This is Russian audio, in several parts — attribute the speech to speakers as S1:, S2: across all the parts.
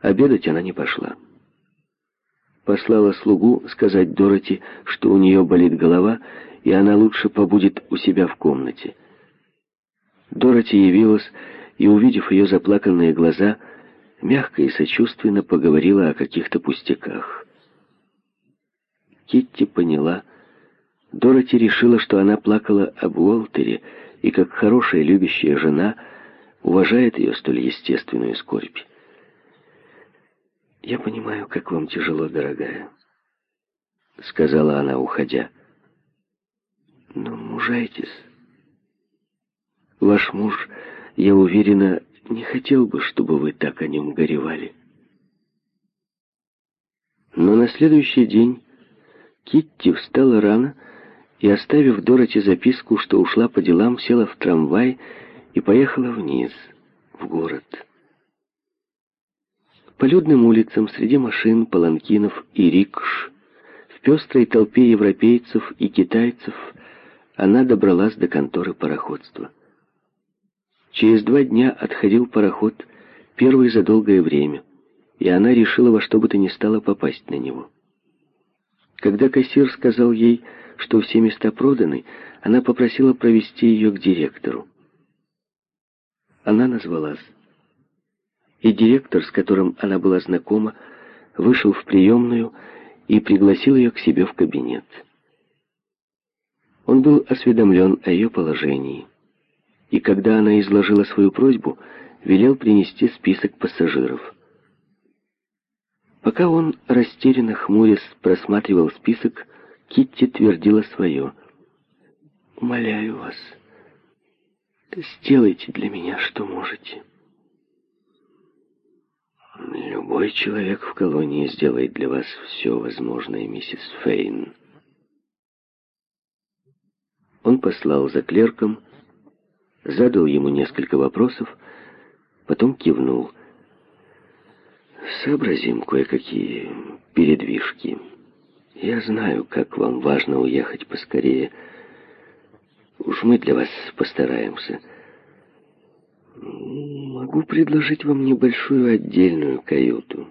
S1: Обедать она не пошла. Послала слугу сказать Дороти, что у нее болит голова, и она лучше побудет у себя в комнате. Дороти явилась и, увидев ее заплаканные глаза, мягко и сочувственно поговорила о каких-то пустяках. Китти поняла. Дороти решила, что она плакала об Уолтере, и как хорошая любящая жена уважает ее столь естественную скорбь. «Я понимаю, как вам тяжело, дорогая», — сказала она, уходя. «Но мужайтесь. Ваш муж, я уверена, не хотел бы, чтобы вы так о нем горевали». Но на следующий день Китти встала рано и, оставив Дороти записку, что ушла по делам, села в трамвай и поехала вниз, в город. По людным улицам, среди машин, паланкинов и рикш, в пестрой толпе европейцев и китайцев она добралась до конторы пароходства. Через два дня отходил пароход, первый за долгое время, и она решила во что бы то ни стало попасть на него. Когда кассир сказал ей, что все места проданы, она попросила провести ее к директору. Она назвалась. И директор, с которым она была знакома, вышел в приемную и пригласил ее к себе в кабинет. Он был осведомлен о ее положении, и когда она изложила свою просьбу, велел принести список пассажиров. Пока он, растерянно хмурясь, просматривал список, Китти твердила свое. «Умоляю вас, сделайте для меня, что можете». «Любой человек в колонии сделает для вас все возможное, миссис Фейн». Он послал за клерком, задал ему несколько вопросов, потом кивнул – Сообразим кое-какие передвижки. Я знаю, как вам важно уехать поскорее. Уж мы для вас постараемся. Могу предложить вам небольшую отдельную каюту.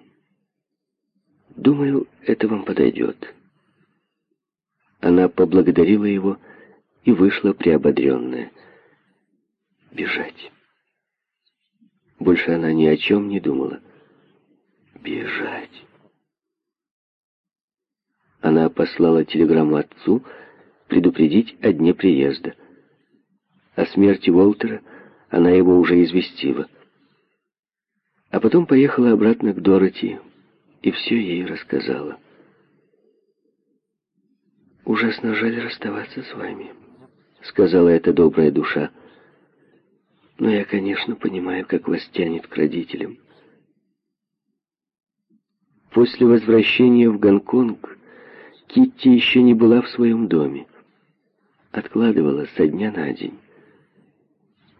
S1: Думаю, это вам подойдет. Она поблагодарила его и вышла приободренная. Бежать. Больше она ни о чем не думала. Бежать. Она послала телеграмму отцу предупредить о дне приезда. О смерти Уолтера она его уже известила. А потом поехала обратно к Дороти и все ей рассказала. «Ужасно жаль расставаться с вами», — сказала эта добрая душа. «Но я, конечно, понимаю, как вас тянет к родителям. После возвращения в Гонконг Китти еще не была в своем доме. Откладывала со дня на день.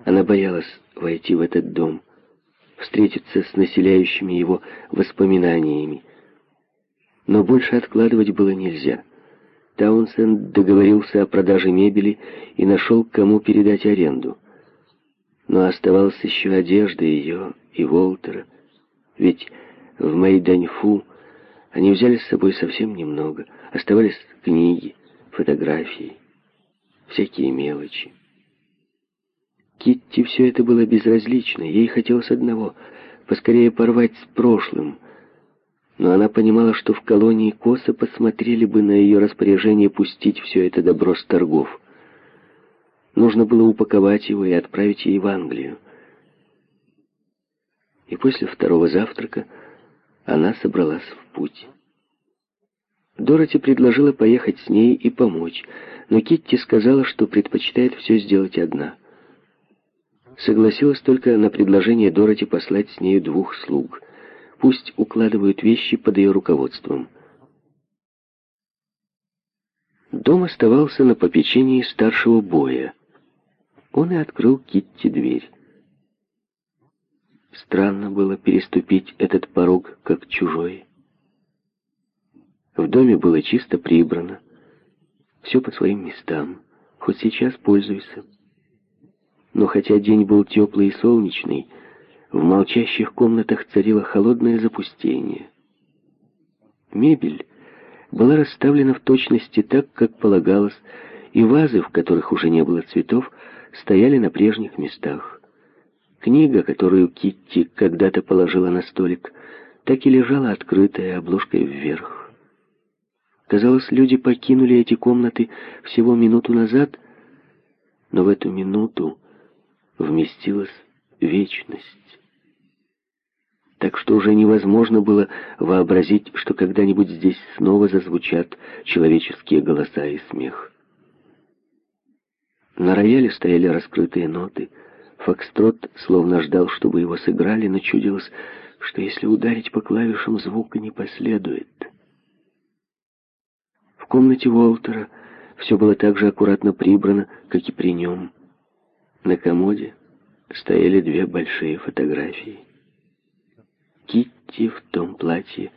S1: Она боялась войти в этот дом, встретиться с населяющими его воспоминаниями. Но больше откладывать было нельзя. Таунсенд договорился о продаже мебели и нашел, кому передать аренду. Но оставалась еще одежда ее и Волтера. Ведь в Мэйданьфу они взяли с собой совсем немного. Оставались книги, фотографии, всякие мелочи. Китти все это было безразлично. Ей хотелось одного — поскорее порвать с прошлым. Но она понимала, что в колонии косо посмотрели бы на ее распоряжение пустить все это добро с торгов. Нужно было упаковать его и отправить ей в Англию. И после второго завтрака она собралась в путь. Дороти предложила поехать с ней и помочь, но Китти сказала, что предпочитает все сделать одна. Согласилась только на предложение Дороти послать с нею двух слуг. Пусть укладывают вещи под ее руководством. Дом оставался на попечении старшего боя. Он и открыл Китти дверь. Странно было переступить этот порог, как чужой. В доме было чисто прибрано, все по своим местам, хоть сейчас пользуйся. Но хотя день был теплый и солнечный, В молчащих комнатах царило холодное запустение. Мебель была расставлена в точности так, как полагалось, и вазы, в которых уже не было цветов, стояли на прежних местах. Книга, которую Китти когда-то положила на столик, так и лежала открытая, обложкой вверх. Казалось, люди покинули эти комнаты всего минуту назад, но в эту минуту вместилась вечность. Так что уже невозможно было вообразить, что когда-нибудь здесь снова зазвучат человеческие голоса и смех. На рояле стояли раскрытые ноты. Фокстрот словно ждал, чтобы его сыграли, но чудилось, что если ударить по клавишам, звука не последует. В комнате Уолтера все было так же аккуратно прибрано, как и при нем. На комоде стояли две большие фотографии. Китти в том платье,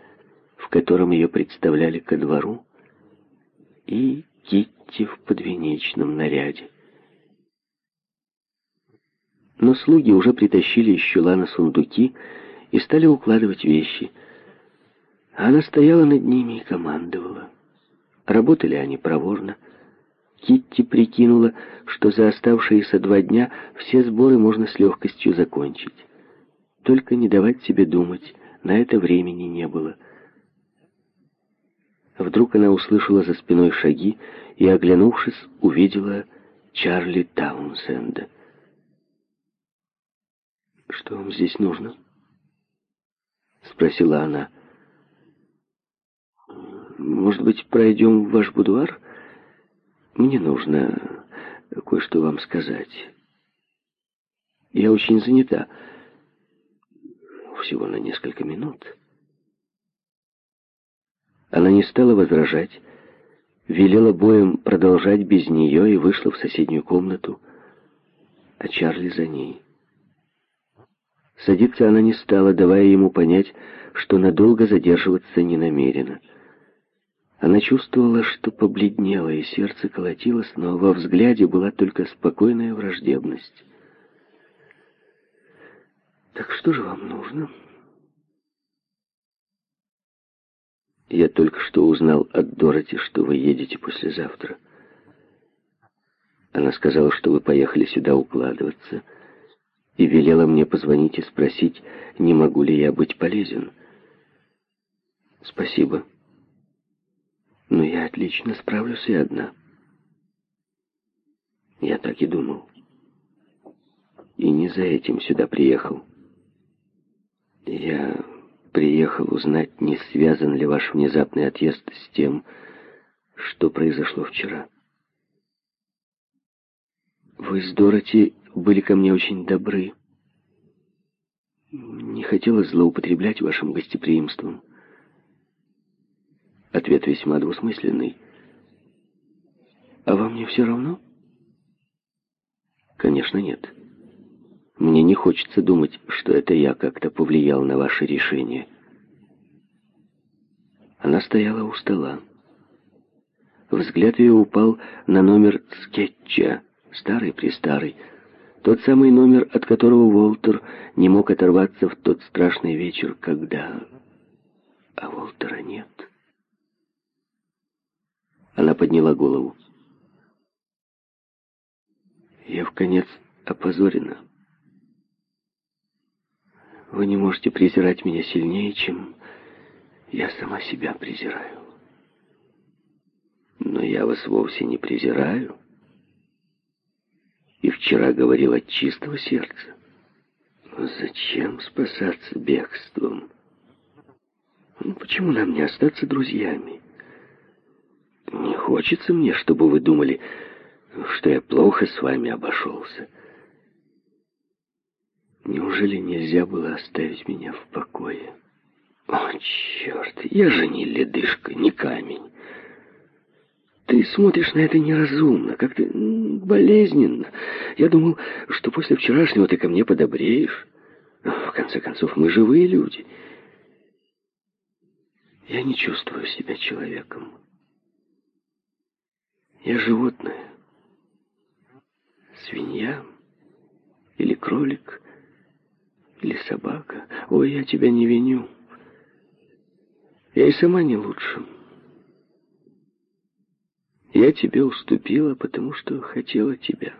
S1: в котором ее представляли ко двору, и Китти в подвенечном наряде. Но слуги уже притащили из чулана сундуки и стали укладывать вещи. Она стояла над ними и командовала. Работали они проворно. Китти прикинула, что за оставшиеся два дня все сборы можно с легкостью закончить. Только не давать себе думать, на это времени не было. Вдруг она услышала за спиной шаги и, оглянувшись, увидела Чарли Таунсенда. «Что вам здесь нужно?» Спросила она. «Может быть, пройдем в ваш будуар? Мне нужно кое-что вам сказать. Я очень занята. Всего на несколько минут». Она не стала возражать, велела боем продолжать без нее и вышла в соседнюю комнату, а Чарли за ней. Садиться она не стала, давая ему понять, что надолго задерживаться не намерена. Она чувствовала, что побледнело, и сердце колотилось, но во взгляде была только спокойная враждебность. «Так что же вам нужно?» «Я только что узнал от Дороти, что вы едете послезавтра. Она сказала, что вы поехали сюда укладываться» и велела мне позвонить и спросить, не могу ли я быть полезен. Спасибо. Но я отлично справлюсь и одна. Я так и думал. И не за этим сюда приехал. Я приехал узнать, не связан ли ваш внезапный отъезд с тем, что произошло вчера. Вы с Дороти были ко мне очень добры. Не хотела злоупотреблять вашим гостеприимством. Ответ весьма двусмысленный. А вам не все равно? Конечно, нет. Мне не хочется думать, что это я как-то повлиял на ваше решение. Она стояла у стола. Взгляд ее упал на номер скетча, старый-престарый, тот самый номер, от которого Уолтер не мог оторваться в тот страшный вечер, когда... А Уолтера нет. Она подняла голову. Я в конец опозорена. Вы не можете презирать меня сильнее, чем я сама себя презираю. Но я вас вовсе не презираю и вчера говорил от чистого сердца. Но зачем спасаться бегством? Ну, почему нам не остаться друзьями? Не хочется мне, чтобы вы думали, что я плохо с вами обошелся. Неужели нельзя было оставить меня в покое? О, черт, я же не ледышка, не камень. Ты смотришь на это неразумно, как-то болезненно. Я думал, что после вчерашнего ты ко мне подобреешь. В конце концов, мы живые люди. Я не чувствую себя человеком. Я животное. Свинья или кролик. Или собака. Ой, я тебя не виню. Я и сама не лучше. Я тебе уступила, потому что хотела тебя.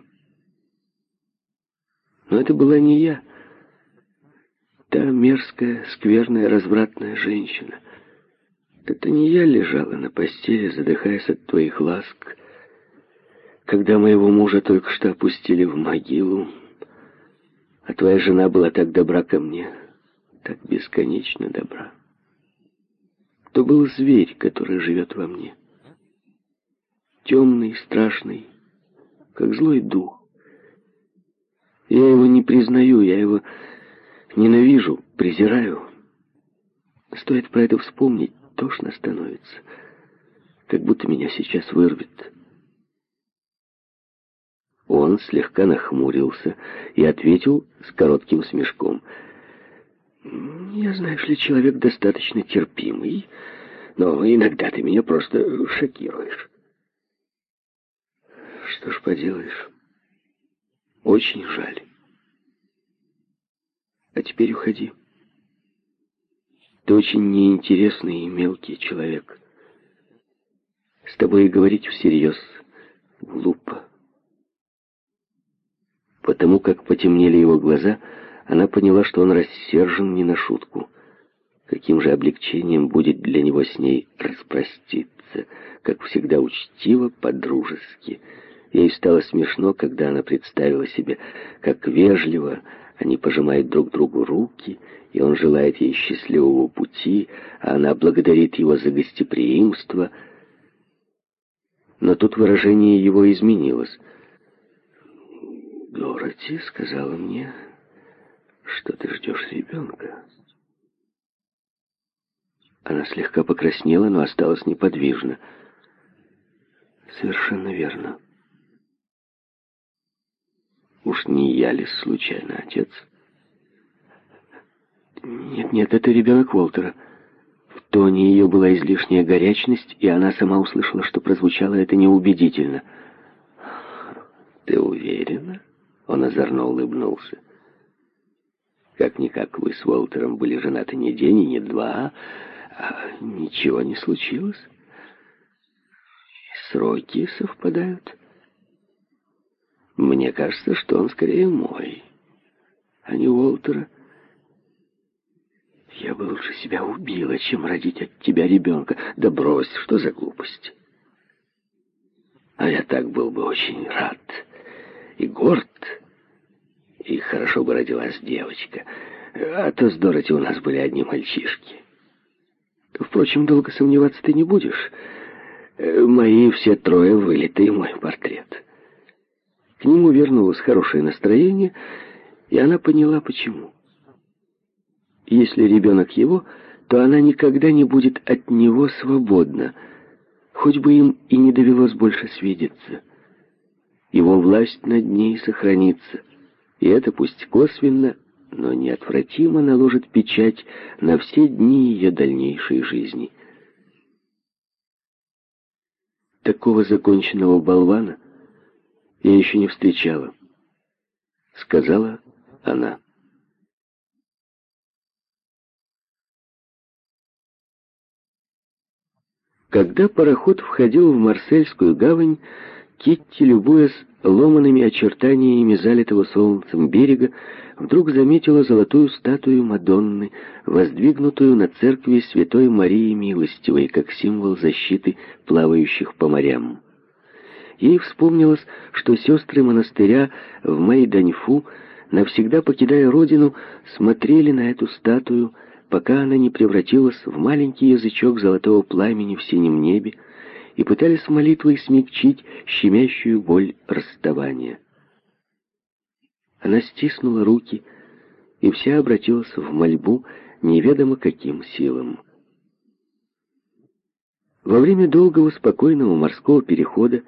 S1: Но это была не я. Та мерзкая, скверная, развратная женщина. Это не я лежала на постели, задыхаясь от твоих ласк, когда моего мужа только что опустили в могилу, а твоя жена была так добра ко мне, так бесконечно добра. То был зверь, который живет во мне. Темный, страшный, как злой дух. Я его не признаю, я его ненавижу, презираю. Стоит про это вспомнить, тошно становится, как будто меня сейчас вырвет. Он слегка нахмурился и ответил с коротким смешком. «Я, знаешь ли, человек достаточно терпимый, но иногда ты меня просто шокируешь». «Что ж поделаешь, очень жаль. А теперь уходи. Ты очень неинтересный и мелкий человек. С тобой говорить всерьез глупо». Потому как потемнели его глаза, она поняла, что он рассержен не на шутку. Каким же облегчением будет для него с ней распроститься, как всегда учтиво, по-дружески. Ей стало смешно, когда она представила себе, как вежливо они пожимают друг другу руки, и он желает ей счастливого пути, а она благодарит его за гостеприимство. Но тут выражение его изменилось. Дороти сказала мне, что ты ждешь ребенка. Она слегка покраснела, но осталась неподвижна. Совершенно верно. Уж не я ли случайно отец? Нет, нет, это ребенок Уолтера. В тоне ее была излишняя горячность, и она сама услышала, что прозвучало это неубедительно. Ты уверена? Он озорно улыбнулся. Как-никак вы с Уолтером были женаты не день и не два, а ничего не случилось. Сроки совпадают. Мне кажется, что он скорее мой, а не Уолтера. Я бы лучше себя убила, чем родить от тебя ребенка. Да брось, что за глупость. А я так был бы очень рад и горд, и хорошо бы родилась девочка. А то с Дороти у нас были одни мальчишки. Впрочем, долго сомневаться ты не будешь. Мои все трое вылитый мой портрет. К нему вернулось хорошее настроение, и она поняла, почему. Если ребенок его, то она никогда не будет от него свободна, хоть бы им и не довелось больше свидеться его власть над ней сохранится. И это пусть косвенно, но неотвратимо наложит печать на все дни ее дальнейшей жизни. Такого законченного болвана я еще не встречала, сказала она. Когда пароход входил в Марсельскую гавань, Китти, любуясь ломанными очертаниями залитого солнцем берега, вдруг заметила золотую статую Мадонны, воздвигнутую на церкви Святой Марии Милостивой, как символ защиты плавающих по морям. Ей вспомнилось, что сестры монастыря в Майданьфу, навсегда покидая родину, смотрели на эту статую, пока она не превратилась в маленький язычок золотого пламени в синем небе, и пытались молитвой смягчить щемящую боль расставания. Она стиснула руки, и вся обратилась в мольбу неведомо каким силам. Во время долгого спокойного морского перехода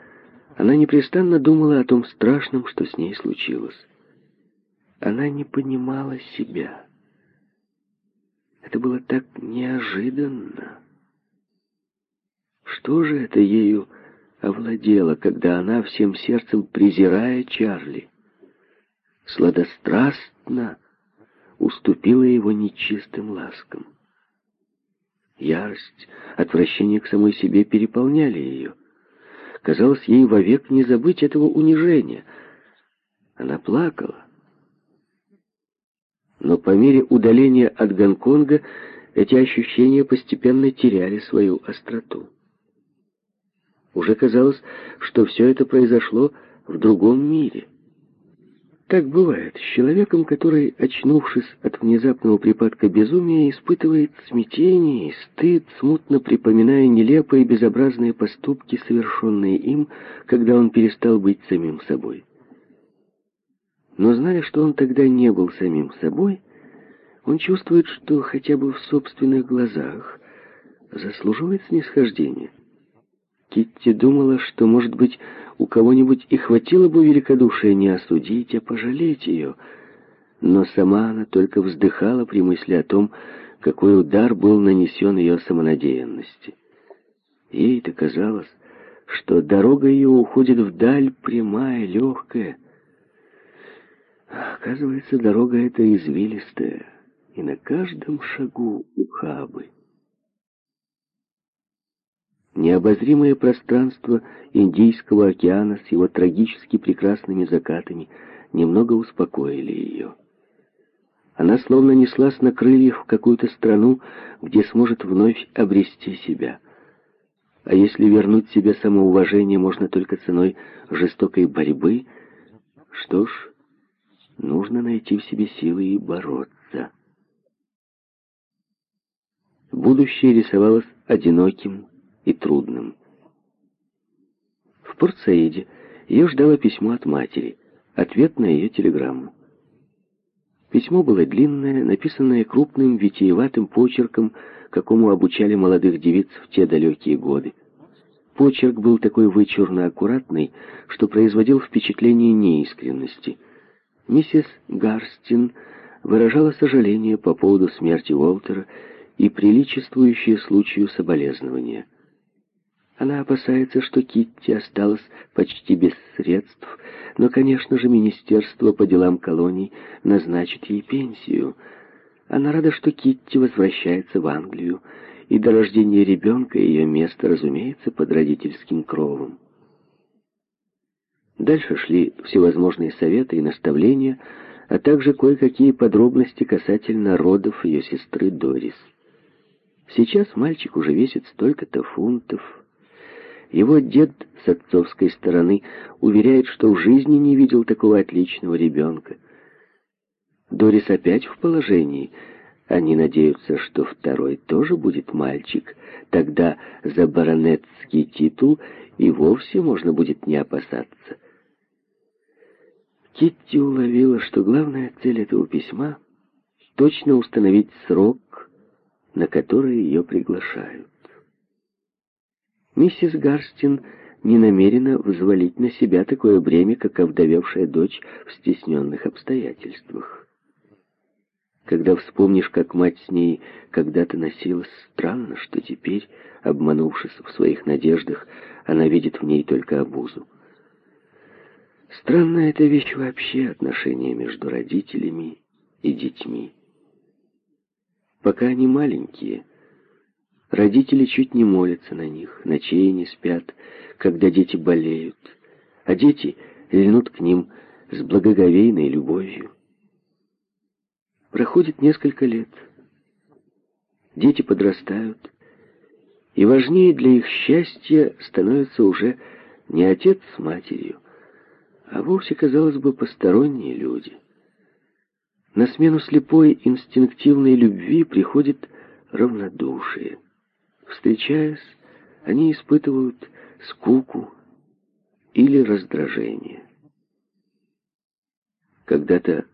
S1: она непрестанно думала о том страшном, что с ней случилось. Она не понимала себя. Это было так неожиданно. Что же это ею овладело, когда она всем сердцем, презирая Чарли, сладострастно уступила его нечистым ласкам. Ярость, отвращение к самой себе переполняли ее. Казалось, ей вовек не забыть этого унижения. Она плакала. Но по мере удаления от Гонконга эти ощущения постепенно теряли свою остроту. Уже казалось, что все это произошло в другом мире. Так бывает с человеком, который, очнувшись от внезапного припадка безумия, испытывает смятение и стыд, смутно припоминая нелепые и безобразные поступки, совершенные им, когда он перестал быть самим собой. Но зная, что он тогда не был самим собой, он чувствует, что хотя бы в собственных глазах заслуживает снисхождения. Китти думала, что, может быть, у кого-нибудь и хватило бы великодушия не осудить, а пожалеть ее. Но сама она только вздыхала при мысли о том, какой удар был нанесен ее самонадеянности. Ей-то казалось, что дорога ее уходит вдаль, прямая, легкая. А оказывается, дорога эта извилистая, и на каждом шагу ухабы. Необозримое пространство Индийского океана с его трагически прекрасными закатами немного успокоили ее. Она словно неслась на крыльях в какую-то страну, где сможет вновь обрести себя. А если вернуть себе самоуважение можно только ценой жестокой борьбы, что ж, нужно найти в себе силы и бороться. Будущее рисовалось одиноким, и трудным. В Порт-Саиде ее ждало письмо от матери, ответ на ее телеграмму. Письмо было длинное, написанное крупным, витиеватым почерком, какому обучали молодых девиц в те далекие годы. Почерк был такой вычурно аккуратный, что производил впечатление неискренности. Миссис Гарстин выражала сожаление по поводу смерти Уолтера и приличествующие случаю соболезнования. Она опасается, что Китти осталась почти без средств, но, конечно же, Министерство по делам колоний назначит ей пенсию. Она рада, что Китти возвращается в Англию, и до рождения ребенка ее место, разумеется, под родительским кровом. Дальше шли всевозможные советы и наставления, а также кое-какие подробности касательно родов ее сестры Дорис. Сейчас мальчик уже весит столько-то фунтов, его дед с отцовской стороны уверяет, что в жизни не видел такого отличного ребенка. Дорис опять в положении. Они надеются, что второй тоже будет мальчик. Тогда за баронетский титул и вовсе можно будет не опасаться. Китти уловила, что главная цель этого письма — точно установить срок, на который ее приглашают. Миссис Гарстин не намерена взвалить на себя такое бремя, как овдовевшая дочь в стесненных обстоятельствах. Когда вспомнишь, как мать с ней когда-то носилась, странно, что теперь, обманувшись в своих надеждах, она видит в ней только обузу. Странная эта вещь вообще, отношения между родителями и детьми. Пока они маленькие, Родители чуть не молятся на них, ночей не спят, когда дети болеют, а дети льнут к ним с благоговейной любовью. Проходит несколько лет. Дети подрастают, и важнее для их счастья становится уже не отец с матерью, а вовсе, казалось бы, посторонние люди. На смену слепой инстинктивной любви приходит равнодушие. Встречаясь, они испытывают скуку или раздражение. Когда-то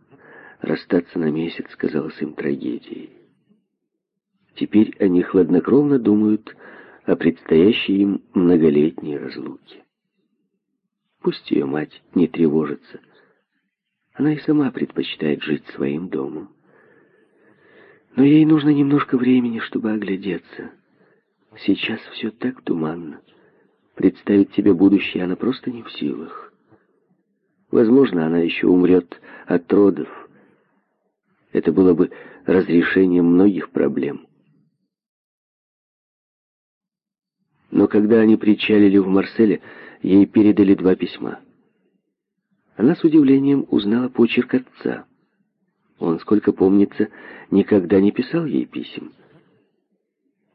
S1: расстаться на месяц казалось им трагедией. Теперь они хладнокровно думают о предстоящей им многолетней разлуке. Пусть ее мать не тревожится. Она и сама предпочитает жить своим домом. Но ей нужно немножко времени, чтобы оглядеться. Сейчас все так туманно. Представить себе будущее она просто не в силах. Возможно, она еще умрет от родов. Это было бы разрешением многих проблем. Но когда они причалили в Марселе, ей передали два письма. Она с удивлением узнала почерк отца. Он, сколько помнится, никогда не писал ей писем.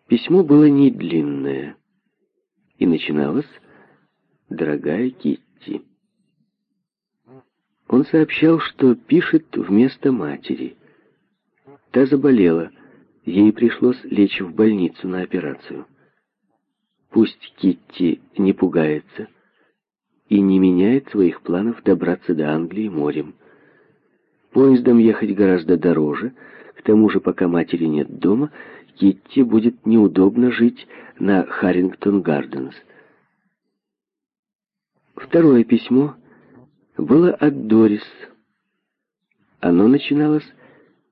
S1: Письмо было не длинное и начиналось «Дорогая Китти». Он сообщал, что пишет вместо матери. Та заболела, ей пришлось лечь в больницу на операцию. Пусть Китти не пугается и не меняет своих планов добраться до Англии морем. Поездом ехать гораздо дороже, к тому же, пока матери нет дома, Китти будет неудобно жить на Харрингтон-Гарденс. Второе письмо было от Дорис. Оно начиналось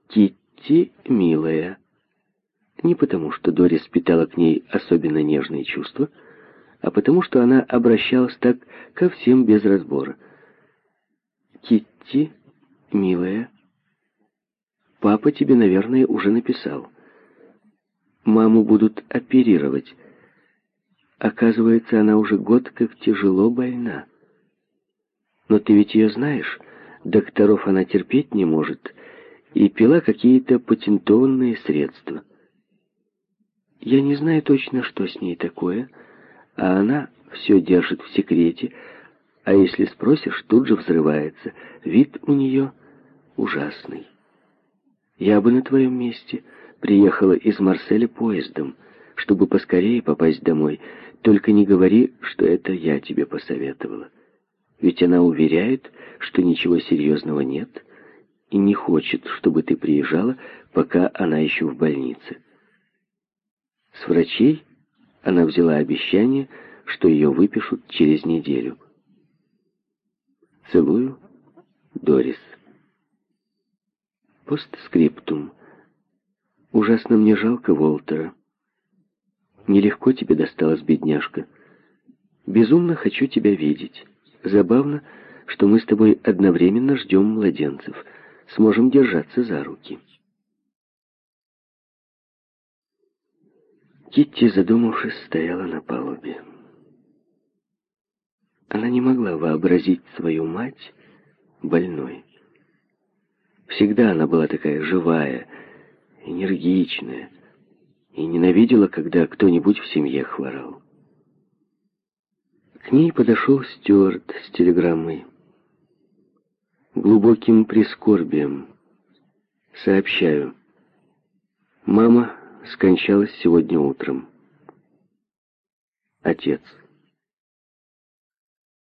S1: «Китти, милая». Не потому, что Дорис питала к ней особенно нежные чувства, а потому, что она обращалась так ко всем без разбора. «Китти, милая, папа тебе, наверное, уже написал. Маму будут оперировать. Оказывается, она уже год как тяжело больна. Но ты ведь ее знаешь, докторов она терпеть не может, и пила какие-то патентованные средства. Я не знаю точно, что с ней такое, а она все держит в секрете, а если спросишь, тут же взрывается. Вид у нее ужасный. Я бы на твоем месте приехала из Марселя поездом, чтобы поскорее попасть домой. Только не говори, что это я тебе посоветовала. Ведь она уверяет, что ничего серьезного нет и не хочет, чтобы ты приезжала, пока она еще в больнице. С врачей она взяла обещание, что ее выпишут через неделю. Целую, Дорис. Постскриптум. Ужасно мне жалко Волтера. Нелегко тебе досталось, бедняжка. Безумно хочу тебя видеть. Забавно, что мы с тобой одновременно ждем младенцев. Сможем держаться за руки. Китти, задумавшись, стояла на палубе. Она не могла вообразить свою мать больной. Всегда она была такая живая, энергичная, и ненавидела, когда кто-нибудь в семье хворал. К ней подошел Стюарт с телеграммой. Глубоким прискорбием. Сообщаю. Мама скончалась сегодня утром. Отец.